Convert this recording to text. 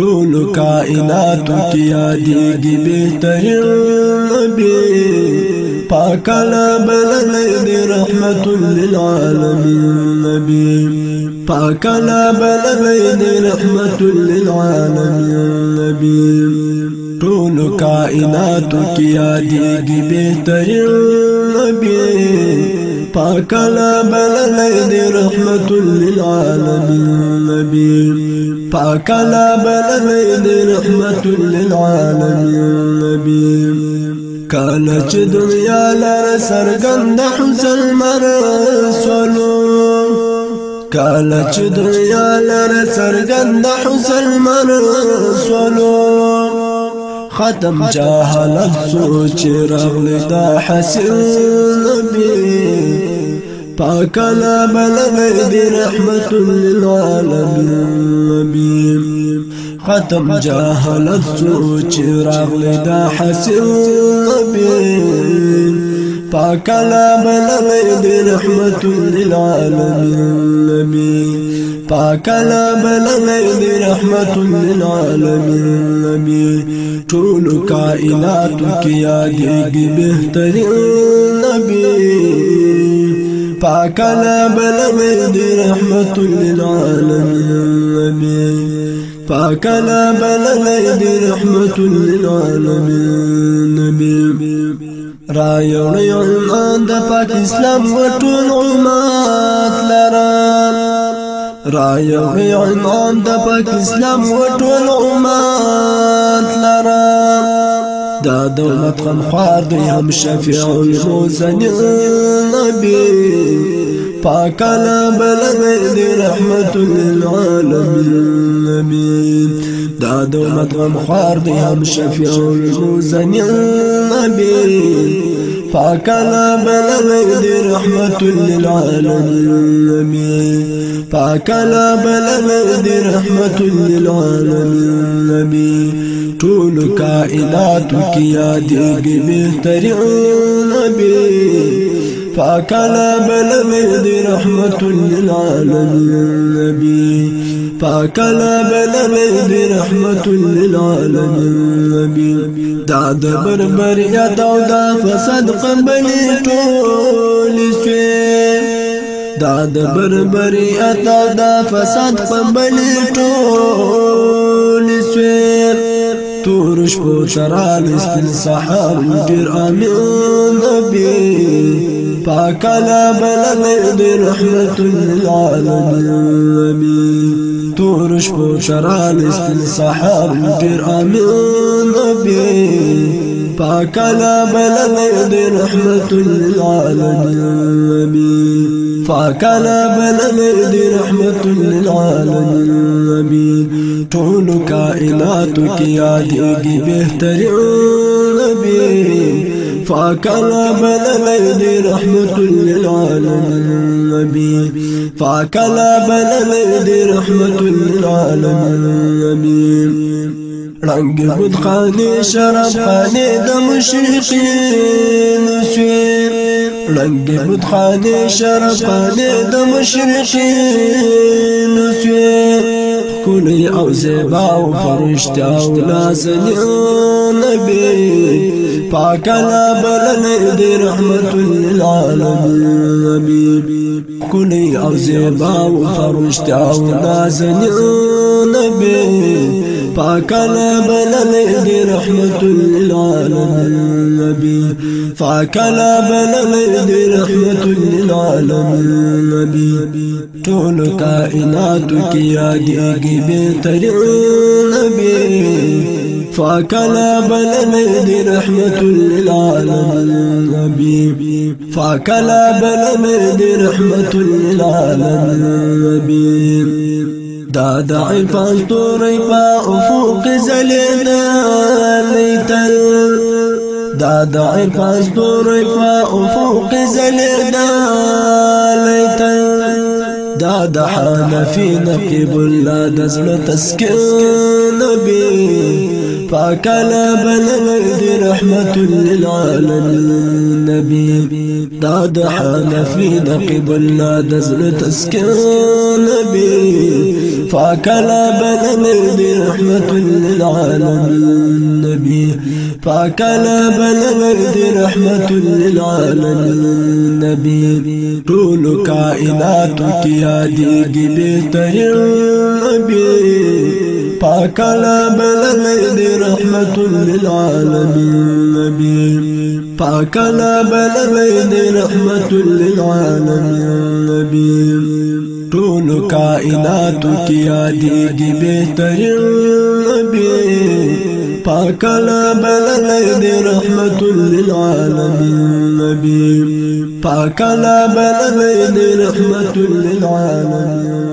ټول کائنات کې یادېږي بهترین نبی پاک بل دې رحمت للعالمین نبی پاک دې رحمت للعالمین نبی ټول کائنات کې یادېږي بهترین نبی پاک بل دې رحمت للعالمین نبی پاک لا بلد رحمت للعالمین نبی. کاله چې دنیا لر سرګند حسن مر سولو کاله چې دنیا حسن مر ختم جاهلت سوچ رغل دا حسن نبی. پاک لا بلغ للعالمین. نبی ختم جاهلت سوچ راغلی دا حسن نبی پاک لا بلغ دی رحمت للعالمین. نبی پاک لا بلغ رحمت للعالمین. نبی ټول کائنات کی یادېږي پاک بل دی رحمت للعالمین پاک بل دی رحمت للعالمین را یوړی عنوان د پاک اسلام وټول امت لرا. را یوړی عنوان د پاک اسلام وټول امت لرا. دا دولت غمخوار دی هم شفیع الموزنین نبی. پاک بلد دی رحمت للعالمین دا دولت غمخوار دی هم شفیع الموزنین نبی. پاک بلد دی رحمت للعالمین نبی پاک بلد دی رحمت للعالمین نبی ټول کائنات کی یادېږي بهترین نبی فاکلا بل دی رحمت للعالمین فاکلا بل دی رحمت للعالمین. دا د بربریت أو دا فساد قبلی ټول سوی دا د بربریت أو دا فساد قبلی ټول سوی تور شپو ترال سپین سحر ډیر آمین نبی. پاک نبی تور شپو ترال سپین سحر ډیر امین نبی پاک لا بلل دی رحمت للعالمین. نبی پاک لا بلل دی رحمت للعالمین. ټول کائنات کی یادېږي بهترین نبی. للعالمین نبی فاکل بلل دی رحمت للعالمین نبی رنگ بود خانی شرف خانی د مشرقین سویر رنگ بتخانه شرفانه د مشرقین سوی کلی أو زیبا أو فرشتہ أو نازنین نبی. پاک لا بلن دی رحمت للعالمین. کلی أو زیبا أو فرشتہ أو نازنین نبی. پاک لا بلن دی رحمت للعالمین نبی فاکلا بلل دی رحمت للعالمین نبی ټول کائنات کی یادېږي بهترین نبی۔ فاکلا بلل دی رحمت للعالمین نبی فاکلا بلل دا د عرفان ستوري په افق زلیدا لیتل دا د عرفان ستوري په افق زلیدا لیتل دا د حنفي نقيب الله د زړه تسکین نبی فاكلا بلد رحمة للعالمين نبي داد حال في نقب لا دزل تسكن نبي فاكلا بلد رحمة للعالمين نبي فاكلا بلد رحمة للعالمين نبي طول كائناتك يا ديق بيتر نبي پاکلا بلل دی رحمت للعالمین نبی. پاکلا بلل دی رحمت للعالمین نبی طول کائنات کی یادیگی بہترین نبی پاکلا بلل دی رحمت للعالمین نبی پاکلا بلل دی رحمت للعالمین